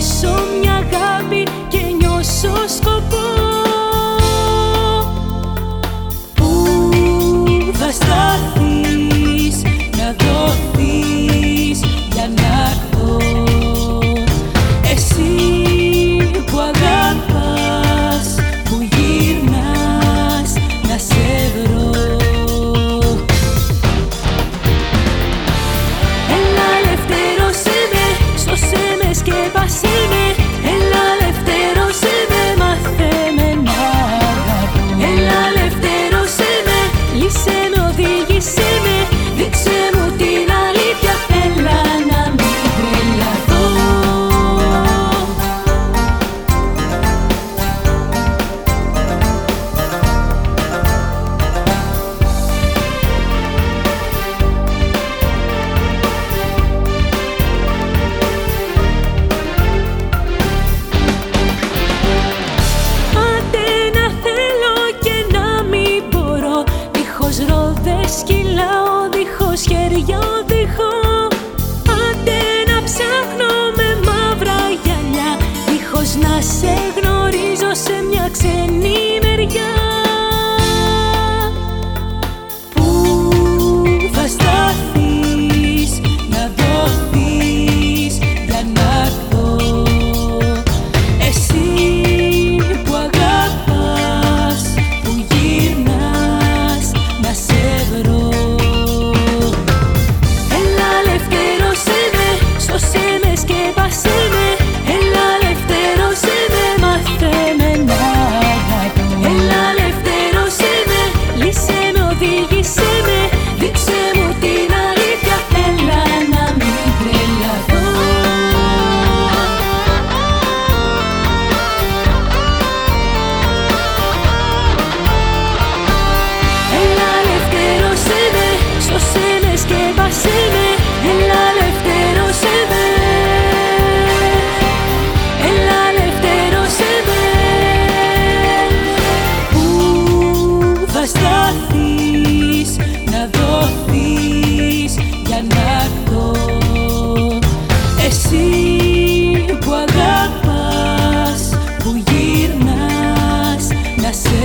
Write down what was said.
χτίσω μια αγάπη και να σε γνωρίζω σε μια ξένη μεριά gracias.